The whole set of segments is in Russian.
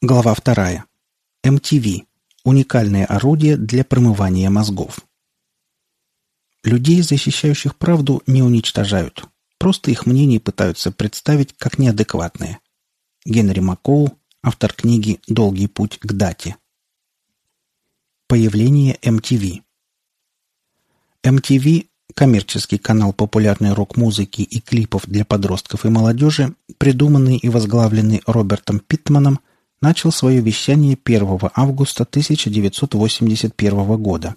Глава вторая. MTV. Уникальное орудие для промывания мозгов. Людей, защищающих правду, не уничтожают. Просто их мнение пытаются представить как неадекватное. Генри Маккоу, автор книги «Долгий путь к дате». Появление MTV. MTV – коммерческий канал популярной рок-музыки и клипов для подростков и молодежи, придуманный и возглавленный Робертом Питманом – начал свое вещание 1 августа 1981 года.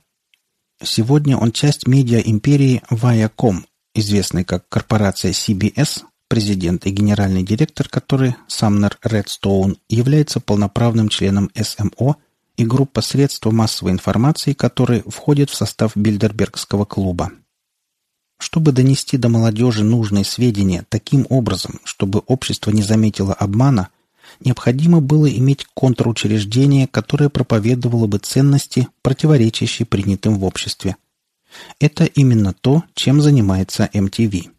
Сегодня он часть медиа-империи Viacom, известной как корпорация CBS, президент и генеральный директор которой, Самнер Редстоун, является полноправным членом СМО и группа средств массовой информации, которые входят в состав Бильдербергского клуба. Чтобы донести до молодежи нужные сведения таким образом, чтобы общество не заметило обмана – необходимо было иметь контручреждение, которое проповедовало бы ценности, противоречащие принятым в обществе. Это именно то, чем занимается MTV.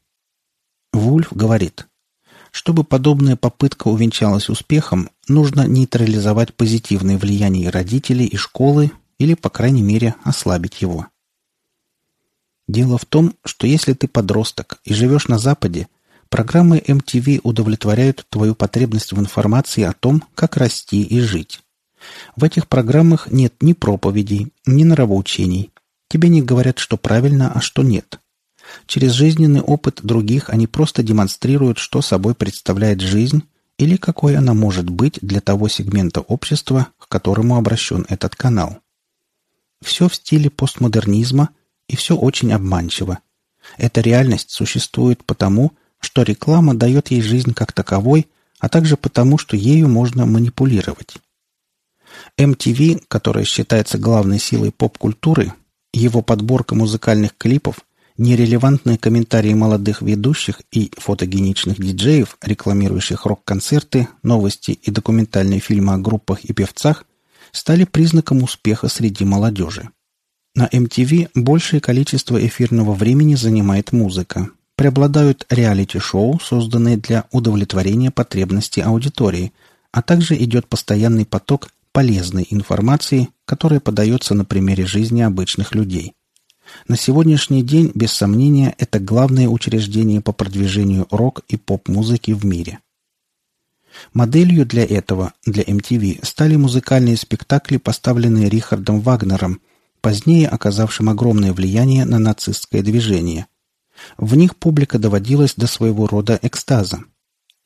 Вульф говорит, чтобы подобная попытка увенчалась успехом, нужно нейтрализовать позитивное влияние родителей и школы или, по крайней мере, ослабить его. Дело в том, что если ты подросток и живешь на Западе – Программы MTV удовлетворяют твою потребность в информации о том, как расти и жить. В этих программах нет ни проповедей, ни нравоучений. Тебе не говорят, что правильно, а что нет. Через жизненный опыт других они просто демонстрируют, что собой представляет жизнь или какой она может быть для того сегмента общества, к которому обращен этот канал. Все в стиле постмодернизма и все очень обманчиво. Эта реальность существует потому, что реклама дает ей жизнь как таковой, а также потому, что ею можно манипулировать. MTV, которая считается главной силой поп-культуры, его подборка музыкальных клипов, нерелевантные комментарии молодых ведущих и фотогеничных диджеев, рекламирующих рок-концерты, новости и документальные фильмы о группах и певцах, стали признаком успеха среди молодежи. На MTV большее количество эфирного времени занимает музыка, преобладают реалити-шоу, созданные для удовлетворения потребностей аудитории, а также идет постоянный поток полезной информации, которая подается на примере жизни обычных людей. На сегодняшний день, без сомнения, это главное учреждение по продвижению рок- и поп-музыки в мире. Моделью для этого, для MTV, стали музыкальные спектакли, поставленные Рихардом Вагнером, позднее оказавшим огромное влияние на нацистское движение, в них публика доводилась до своего рода экстаза.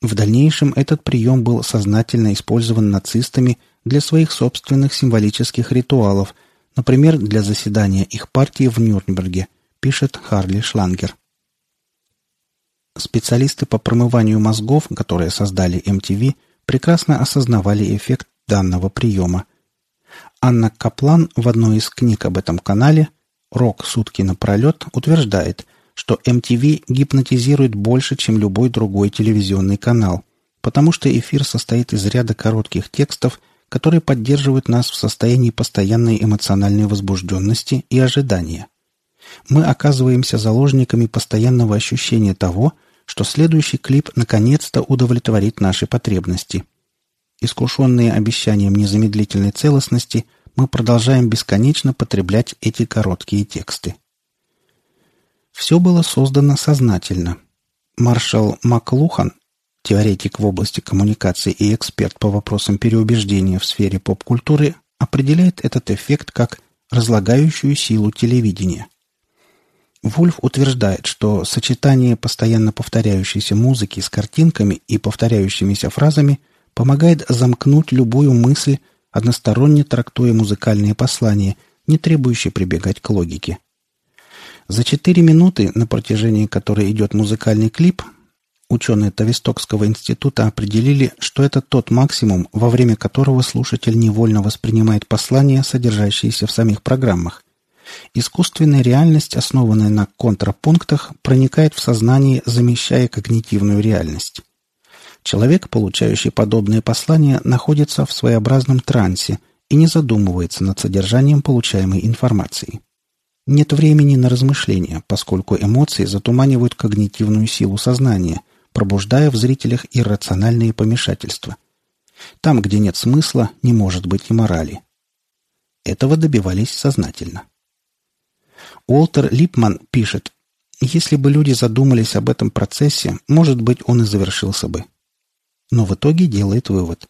В дальнейшем этот прием был сознательно использован нацистами для своих собственных символических ритуалов, например, для заседания их партии в Нюрнберге, пишет Харли Шлангер. Специалисты по промыванию мозгов, которые создали MTV, прекрасно осознавали эффект данного приема. Анна Каплан в одной из книг об этом канале «Рок сутки напролет» утверждает – что MTV гипнотизирует больше, чем любой другой телевизионный канал, потому что эфир состоит из ряда коротких текстов, которые поддерживают нас в состоянии постоянной эмоциональной возбужденности и ожидания. Мы оказываемся заложниками постоянного ощущения того, что следующий клип наконец-то удовлетворит наши потребности. Искушенные обещанием незамедлительной целостности, мы продолжаем бесконечно потреблять эти короткие тексты. Все было создано сознательно. Маршал Маклухан, теоретик в области коммуникации и эксперт по вопросам переубеждения в сфере поп-культуры, определяет этот эффект как разлагающую силу телевидения. Вульф утверждает, что сочетание постоянно повторяющейся музыки с картинками и повторяющимися фразами помогает замкнуть любую мысль, односторонне трактуя музыкальные послания, не требующие прибегать к логике. За четыре минуты, на протяжении которой идет музыкальный клип, ученые Тавистокского института определили, что это тот максимум, во время которого слушатель невольно воспринимает послания, содержащиеся в самих программах. Искусственная реальность, основанная на контрапунктах, проникает в сознание, замещая когнитивную реальность. Человек, получающий подобные послания, находится в своеобразном трансе и не задумывается над содержанием получаемой информации. Нет времени на размышления, поскольку эмоции затуманивают когнитивную силу сознания, пробуждая в зрителях иррациональные помешательства. Там, где нет смысла, не может быть и морали. Этого добивались сознательно. Уолтер Липман пишет, «Если бы люди задумались об этом процессе, может быть, он и завершился бы». Но в итоге делает вывод.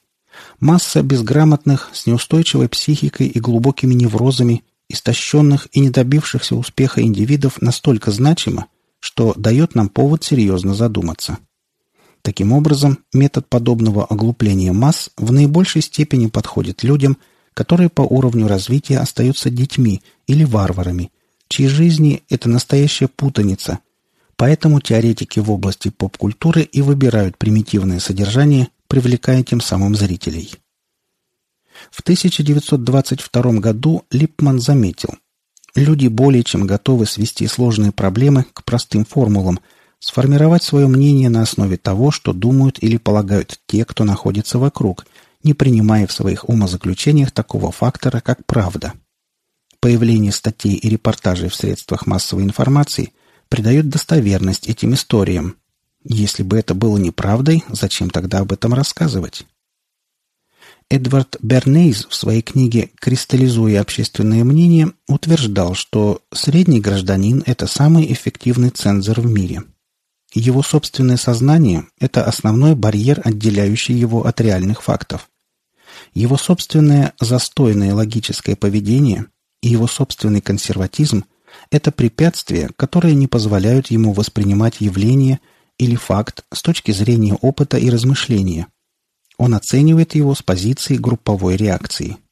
Масса безграмотных, с неустойчивой психикой и глубокими неврозами, истощенных и не добившихся успеха индивидов настолько значима, что дает нам повод серьезно задуматься. Таким образом, метод подобного оглупления масс в наибольшей степени подходит людям, которые по уровню развития остаются детьми или варварами, чьи жизни – это настоящая путаница. Поэтому теоретики в области поп-культуры и выбирают примитивное содержание, привлекая тем самым зрителей. В 1922 году Липман заметил, люди более чем готовы свести сложные проблемы к простым формулам – сформировать свое мнение на основе того, что думают или полагают те, кто находится вокруг, не принимая в своих умозаключениях такого фактора, как правда. Появление статей и репортажей в средствах массовой информации придает достоверность этим историям. Если бы это было неправдой, зачем тогда об этом рассказывать? Эдвард Бернейз в своей книге «Кристаллизуя общественное мнение» утверждал, что средний гражданин – это самый эффективный цензор в мире – его собственное сознание – это основной барьер, отделяющий его от реальных фактов. Его собственное застойное логическое поведение и его собственный консерватизм – это препятствия, которые не позволяют ему воспринимать явление или факт с точки зрения опыта и размышления. Он оценивает его с позиции групповой реакции –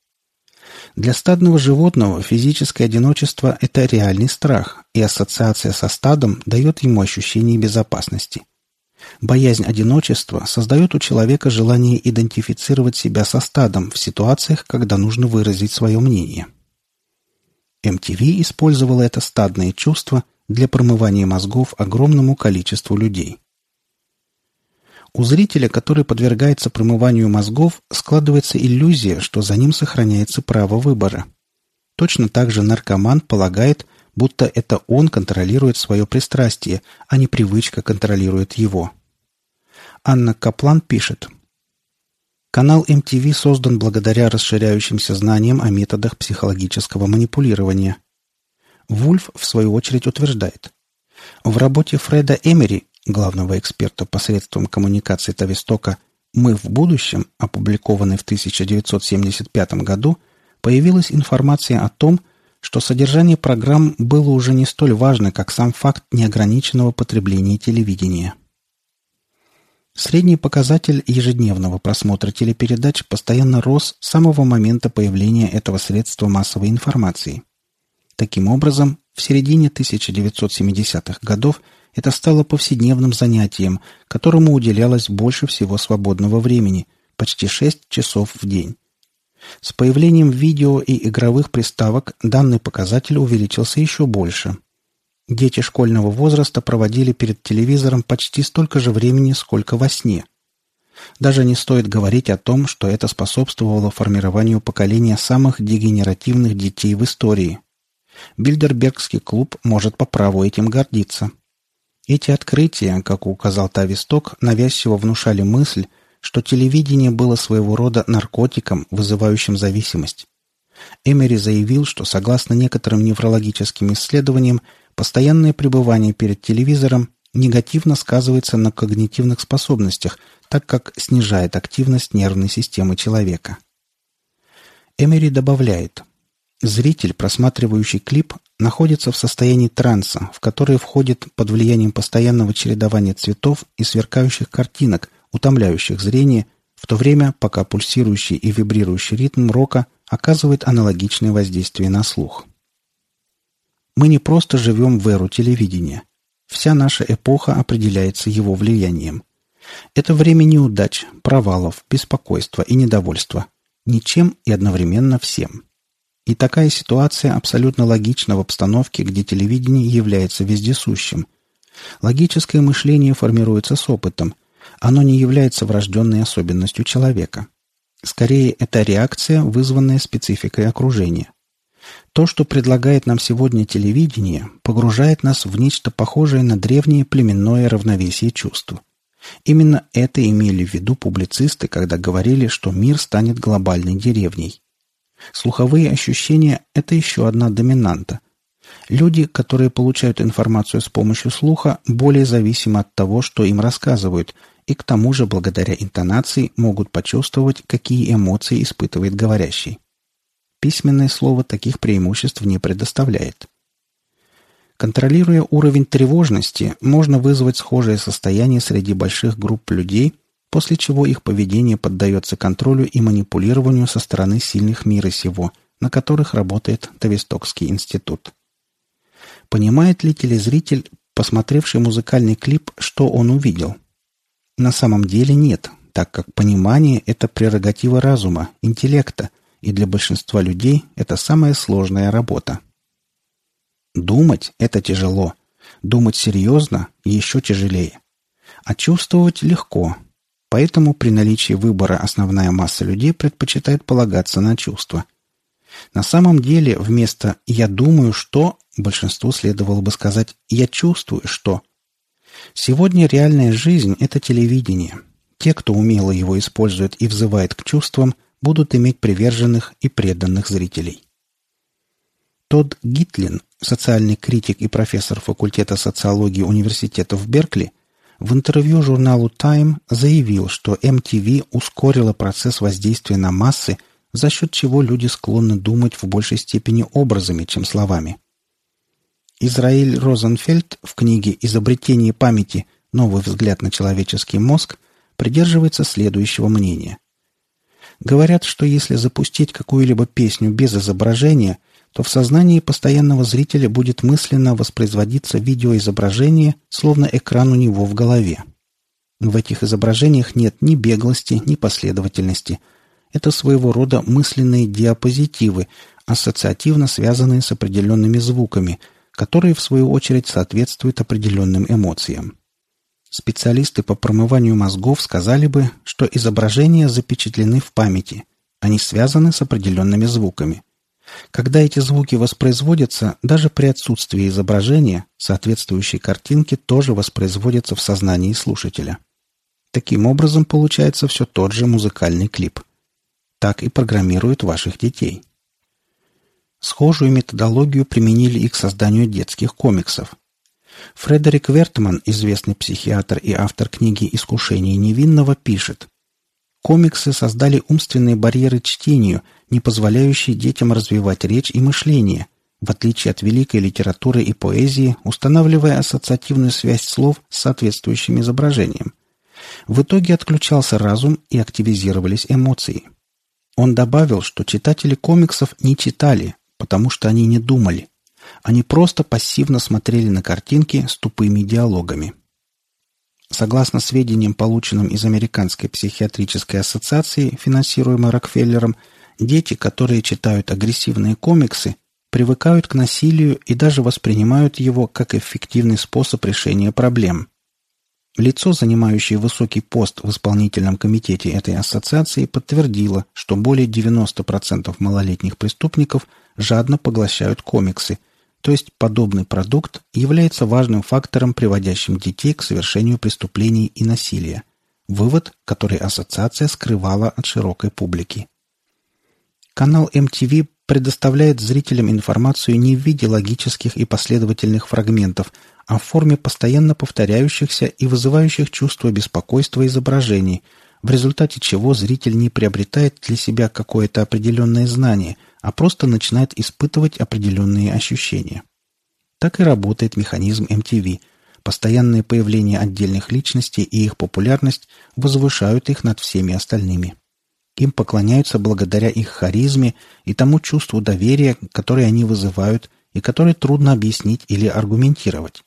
для стадного животного физическое одиночество – это реальный страх, и ассоциация со стадом дает ему ощущение безопасности. Боязнь одиночества создает у человека желание идентифицировать себя со стадом в ситуациях, когда нужно выразить свое мнение. MTV использовала это стадное чувство для промывания мозгов огромному количеству людей. У зрителя, который подвергается промыванию мозгов, складывается иллюзия, что за ним сохраняется право выбора. Точно так же наркоман полагает, будто это он контролирует свое пристрастие, а не привычка контролирует его. Анна Каплан пишет. Канал MTV создан благодаря расширяющимся знаниям о методах психологического манипулирования. Вульф, в свою очередь, утверждает. В работе Фреда Эмери главного эксперта посредством коммуникации Тавистока «Мы в будущем», опубликованной в 1975 году, появилась информация о том, что содержание программ было уже не столь важно, как сам факт неограниченного потребления телевидения. Средний показатель ежедневного просмотра телепередач постоянно рос с самого момента появления этого средства массовой информации. Таким образом, в середине 1970-х годов – это стало повседневным занятием, которому уделялось больше всего свободного времени – почти 6 часов в день. С появлением видео и игровых приставок данный показатель увеличился еще больше. Дети школьного возраста проводили перед телевизором почти столько же времени, сколько во сне. Даже не стоит говорить о том, что это способствовало формированию поколения самых дегенеративных детей в истории. Бильдербергский клуб может по праву этим гордиться. Эти открытия, как указал Тависток, навязчиво внушали мысль, что телевидение было своего рода наркотиком, вызывающим зависимость. Эмери заявил, что согласно некоторым неврологическим исследованиям, постоянное пребывание перед телевизором негативно сказывается на когнитивных способностях, так как снижает активность нервной системы человека. Эмери добавляет, зритель, просматривающий клип, находится в состоянии транса, в которое входит под влиянием постоянного чередования цветов и сверкающих картинок, утомляющих зрение, в то время, пока пульсирующий и вибрирующий ритм рока оказывает аналогичное воздействие на слух. Мы не просто живем в эру телевидения. Вся наша эпоха определяется его влиянием. Это время неудач, провалов, беспокойства и недовольства. Ничем и одновременно всем. И такая ситуация абсолютно логична в обстановке, где телевидение является вездесущим. Логическое мышление формируется с опытом. Оно не является врожденной особенностью человека. Скорее, это реакция, вызванная спецификой окружения. То, что предлагает нам сегодня телевидение, погружает нас в нечто похожее на древнее племенное равновесие чувств. Именно это имели в виду публицисты, когда говорили, что мир станет глобальной деревней. Слуховые ощущения – это еще одна доминанта. Люди, которые получают информацию с помощью слуха, более зависимы от того, что им рассказывают, и к тому же благодаря интонации могут почувствовать, какие эмоции испытывает говорящий. Письменное слово таких преимуществ не предоставляет. Контролируя уровень тревожности, можно вызвать схожее состояние среди больших групп людей, после чего их поведение поддается контролю и манипулированию со стороны сильных мира сего, на которых работает Тавистокский институт. Понимает ли телезритель, посмотревший музыкальный клип, что он увидел? На самом деле нет, так как понимание – это прерогатива разума, интеллекта, и для большинства людей это самая сложная работа. Думать – это тяжело. Думать серьезно – еще тяжелее. А чувствовать легко. Поэтому при наличии выбора основная масса людей предпочитает полагаться на чувства. На самом деле вместо «я думаю, что» большинству следовало бы сказать «я чувствую, что». Сегодня реальная жизнь – это телевидение. Те, кто умело его использует и взывает к чувствам, будут иметь приверженных и преданных зрителей. Тодд Гитлин, социальный критик и профессор факультета социологии университета в Беркли, в интервью журналу Time заявил, что MTV ускорила процесс воздействия на массы, за счет чего люди склонны думать в большей степени образами, чем словами. Израиль Розенфельд в книге «Изобретение памяти. Новый взгляд на человеческий мозг» придерживается следующего мнения. Говорят, что если запустить какую-либо песню без изображения – то в сознании постоянного зрителя будет мысленно воспроизводиться видеоизображение, словно экран у него в голове. В этих изображениях нет ни беглости, ни последовательности. Это своего рода мысленные диапозитивы, ассоциативно связанные с определенными звуками, которые, в свою очередь, соответствуют определенным эмоциям. Специалисты по промыванию мозгов сказали бы, что изображения запечатлены в памяти. Они связаны с определенными звуками. Когда эти звуки воспроизводятся, даже при отсутствии изображения, соответствующие картинки тоже воспроизводятся в сознании слушателя. Таким образом получается все тот же музыкальный клип. Так и программируют ваших детей. Схожую методологию применили и к созданию детских комиксов. Фредерик Вертман, известный психиатр и автор книги «Искушение невинного», пишет Комиксы создали умственные барьеры чтению, не позволяющие детям развивать речь и мышление, в отличие от великой литературы и поэзии, устанавливая ассоциативную связь слов с соответствующим изображением. В итоге отключался разум и активизировались эмоции. Он добавил, что читатели комиксов не читали, потому что они не думали. Они просто пассивно смотрели на картинки с тупыми диалогами. Согласно сведениям, полученным из Американской психиатрической ассоциации, финансируемой Рокфеллером, дети, которые читают агрессивные комиксы, привыкают к насилию и даже воспринимают его как эффективный способ решения проблем. Лицо, занимающее высокий пост в исполнительном комитете этой ассоциации, подтвердило, что более 90% малолетних преступников жадно поглощают комиксы – то есть подобный продукт является важным фактором, приводящим детей к совершению преступлений и насилия. Вывод, который ассоциация скрывала от широкой публики. Канал MTV предоставляет зрителям информацию не в виде логических и последовательных фрагментов, а в форме постоянно повторяющихся и вызывающих чувство беспокойства изображений, в результате чего зритель не приобретает для себя какое-то определенное знание, а просто начинает испытывать определенные ощущения. Так и работает механизм MTV. Постоянное появление отдельных личностей и их популярность возвышают их над всеми остальными. Им поклоняются благодаря их харизме и тому чувству доверия, которое они вызывают и которое трудно объяснить или аргументировать.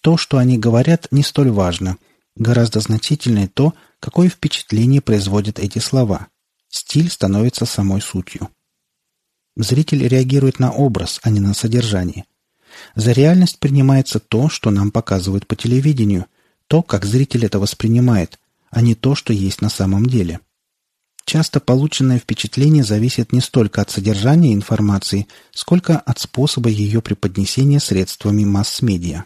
То, что они говорят, не столь важно. Гораздо значительнее то, какое впечатление производят эти слова. Стиль становится самой сутью. Зритель реагирует на образ, а не на содержание. За реальность принимается то, что нам показывают по телевидению, то, как зритель это воспринимает, а не то, что есть на самом деле. Часто полученное впечатление зависит не столько от содержания информации, сколько от способа ее преподнесения средствами масс-медиа.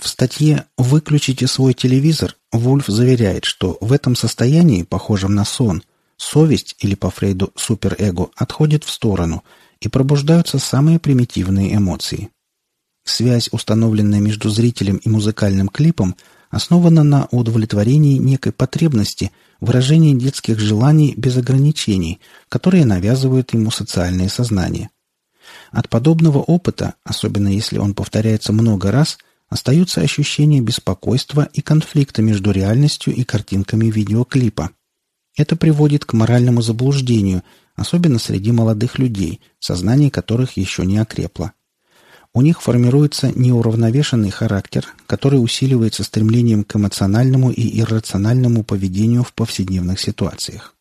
В статье «Выключите свой телевизор» Вульф заверяет, что в этом состоянии, похожем на сон, совесть, или по Фрейду суперэго, отходит в сторону, и пробуждаются самые примитивные эмоции. Связь, установленная между зрителем и музыкальным клипом, основана на удовлетворении некой потребности, выражении детских желаний без ограничений, которые навязывают ему социальное сознание. От подобного опыта, особенно если он повторяется много раз, остаются ощущения беспокойства и конфликта между реальностью и картинками видеоклипа. Это приводит к моральному заблуждению, особенно среди молодых людей, сознание которых еще не окрепло. У них формируется неуравновешенный характер, который усиливается стремлением к эмоциональному и иррациональному поведению в повседневных ситуациях.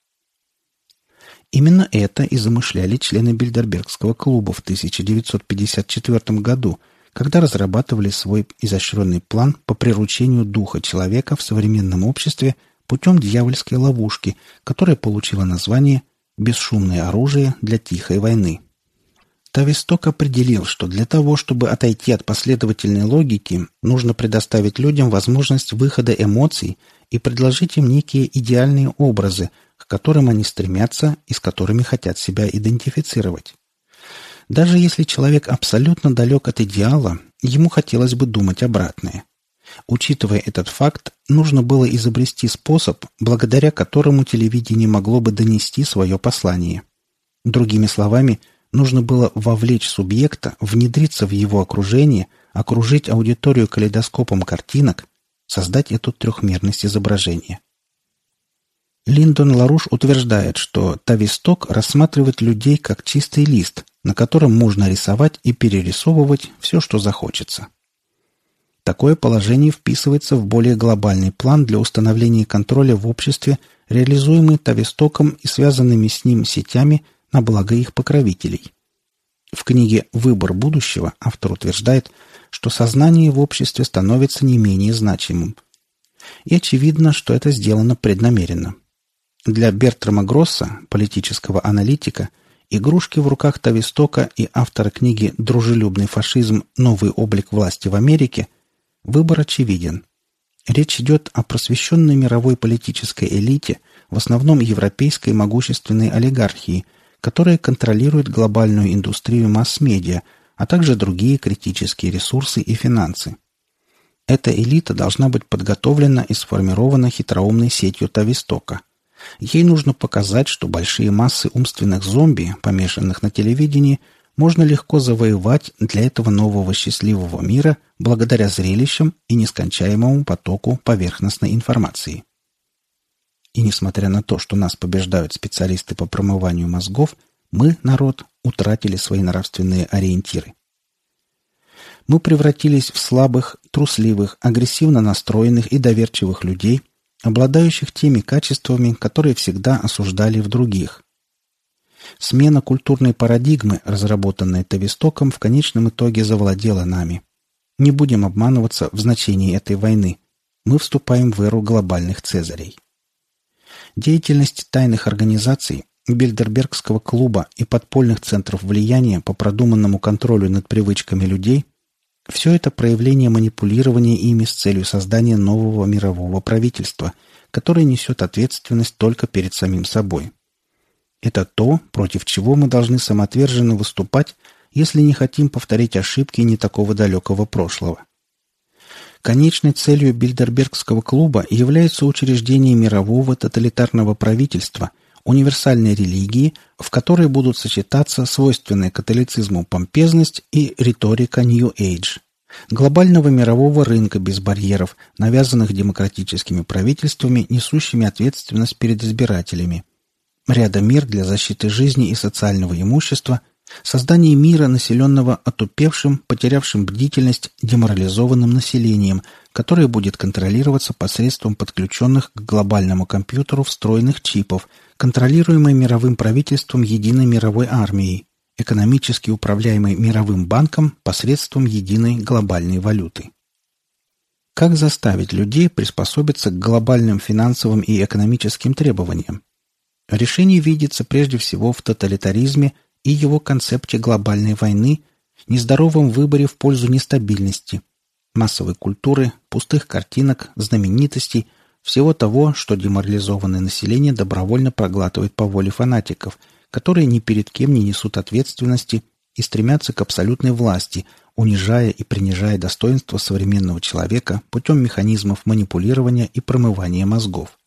Именно это и замышляли члены Бильдербергского клуба в 1954 году, когда разрабатывали свой изощренный план по приручению духа человека в современном обществе путем дьявольской ловушки, которая получила название «Бесшумное оружие для тихой войны». Тависток определил, что для того, чтобы отойти от последовательной логики, нужно предоставить людям возможность выхода эмоций и предложить им некие идеальные образы, к которым они стремятся и с которыми хотят себя идентифицировать. Даже если человек абсолютно далек от идеала, ему хотелось бы думать обратное. Учитывая этот факт, нужно было изобрести способ, благодаря которому телевидение могло бы донести свое послание. Другими словами – Нужно было вовлечь субъекта, внедриться в его окружение, окружить аудиторию калейдоскопом картинок, создать эту трехмерность изображения. Линдон Ларуш утверждает, что Тависток рассматривает людей как чистый лист, на котором можно рисовать и перерисовывать все, что захочется. Такое положение вписывается в более глобальный план для установления контроля в обществе, реализуемый Тавистоком и связанными с ним сетями на благо их покровителей. В книге «Выбор будущего» автор утверждает, что сознание в обществе становится не менее значимым. И очевидно, что это сделано преднамеренно. Для Бертрама Гросса, политического аналитика, игрушки в руках Тавистока и автора книги «Дружелюбный фашизм. Новый облик власти в Америке» выбор очевиден. Речь идет о просвещенной мировой политической элите, в основном европейской могущественной олигархии – которая контролирует глобальную индустрию масс-медиа, а также другие критические ресурсы и финансы. Эта элита должна быть подготовлена и сформирована хитроумной сетью Тавистока. Ей нужно показать, что большие массы умственных зомби, помешанных на телевидении, можно легко завоевать для этого нового счастливого мира благодаря зрелищам и нескончаемому потоку поверхностной информации. И несмотря на то, что нас побеждают специалисты по промыванию мозгов, мы, народ, утратили свои нравственные ориентиры. Мы превратились в слабых, трусливых, агрессивно настроенных и доверчивых людей, обладающих теми качествами, которые всегда осуждали в других. Смена культурной парадигмы, разработанная Тавистоком, в конечном итоге завладела нами. Не будем обманываться в значении этой войны. Мы вступаем в эру глобальных цезарей. Деятельность тайных организаций, Бильдербергского клуба и подпольных центров влияния по продуманному контролю над привычками людей – все это проявление манипулирования ими с целью создания нового мирового правительства, которое несет ответственность только перед самим собой. Это то, против чего мы должны самоотверженно выступать, если не хотим повторить ошибки не такого далекого прошлого. Конечной целью Бильдербергского клуба является учреждение мирового тоталитарного правительства, универсальной религии, в которой будут сочетаться свойственная католицизму помпезность и риторика Age, глобального мирового рынка без барьеров, навязанных демократическими правительствами, несущими ответственность перед избирателями, ряда мер для защиты жизни и социального имущества – Создание мира, населенного отупевшим, потерявшим бдительность, деморализованным населением, которое будет контролироваться посредством подключенных к глобальному компьютеру встроенных чипов, контролируемой мировым правительством единой мировой армией, экономически управляемой мировым банком посредством единой глобальной валюты. Как заставить людей приспособиться к глобальным финансовым и экономическим требованиям? Решение видится прежде всего в тоталитаризме и его концепте глобальной войны, нездоровом выборе в пользу нестабильности, массовой культуры, пустых картинок, знаменитостей, всего того, что деморализованное население добровольно проглатывает по воле фанатиков, которые ни перед кем не несут ответственности и стремятся к абсолютной власти, унижая и принижая достоинство современного человека путем механизмов манипулирования и промывания мозгов.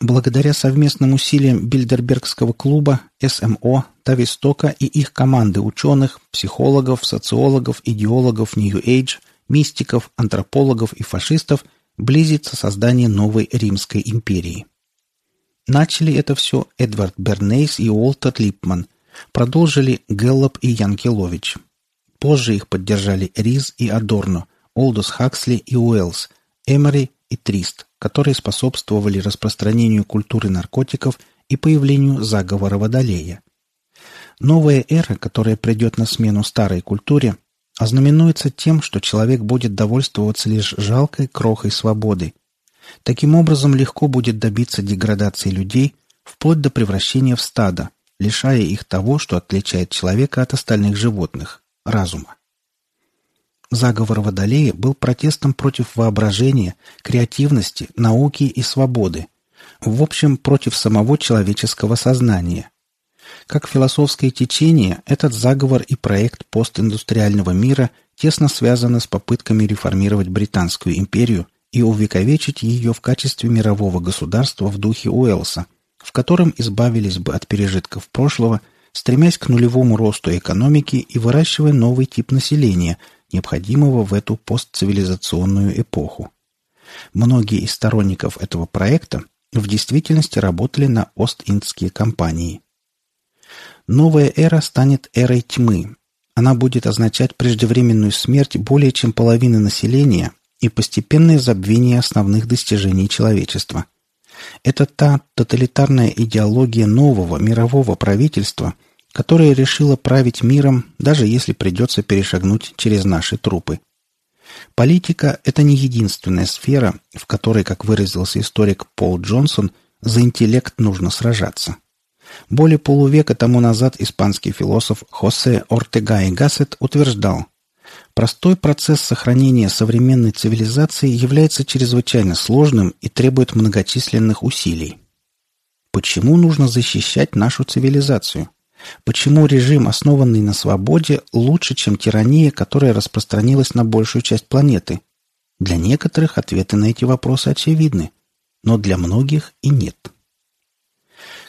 Благодаря совместным усилиям Бильдербергского клуба, СМО, Тавистока и их команды ученых, психологов, социологов, идеологов Age, мистиков, антропологов и фашистов близится создание новой Римской империи. Начали это все Эдвард Бернейс и Уолтер Липман, продолжили Геллоп и Янкелович. Позже их поддержали Риз и Адорно, Олдус Хаксли и Уэллс, Эмери и Трист, которые способствовали распространению культуры наркотиков и появлению заговора Водолея. Новая эра, которая придет на смену старой культуре, ознаменуется тем, что человек будет довольствоваться лишь жалкой крохой свободы. Таким образом, легко будет добиться деградации людей, вплоть до превращения в стадо, лишая их того, что отличает человека от остальных животных – разума. Заговор Водолея был протестом против воображения, креативности, науки и свободы. В общем, против самого человеческого сознания. Как философское течение, этот заговор и проект постиндустриального мира тесно связаны с попытками реформировать Британскую империю и увековечить ее в качестве мирового государства в духе Уэллса, в котором избавились бы от пережитков прошлого, стремясь к нулевому росту экономики и выращивая новый тип населения – необходимого в эту постцивилизационную эпоху. Многие из сторонников этого проекта в действительности работали на Ост-Индские компании. Новая эра станет эрой тьмы. Она будет означать преждевременную смерть более чем половины населения и постепенное забвение основных достижений человечества. Это та тоталитарная идеология нового мирового правительства – которая решила править миром, даже если придется перешагнуть через наши трупы. Политика – это не единственная сфера, в которой, как выразился историк Пол Джонсон, за интеллект нужно сражаться. Более полувека тому назад испанский философ Хосе Ортега и Гассет утверждал, простой процесс сохранения современной цивилизации является чрезвычайно сложным и требует многочисленных усилий. Почему нужно защищать нашу цивилизацию? Почему режим, основанный на свободе, лучше, чем тирания, которая распространилась на большую часть планеты? Для некоторых ответы на эти вопросы очевидны, но для многих и нет.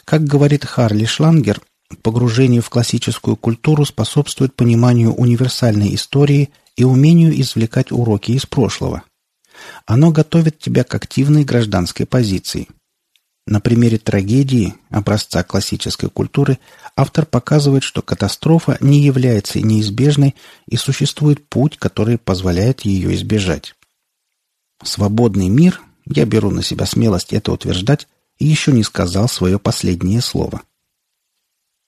Как говорит Харли Шлангер, погружение в классическую культуру способствует пониманию универсальной истории и умению извлекать уроки из прошлого. Оно готовит тебя к активной гражданской позиции – на примере трагедии, образца классической культуры, автор показывает, что катастрофа не является неизбежной и существует путь, который позволяет ее избежать. Свободный мир, я беру на себя смелость это утверждать, еще не сказал свое последнее слово –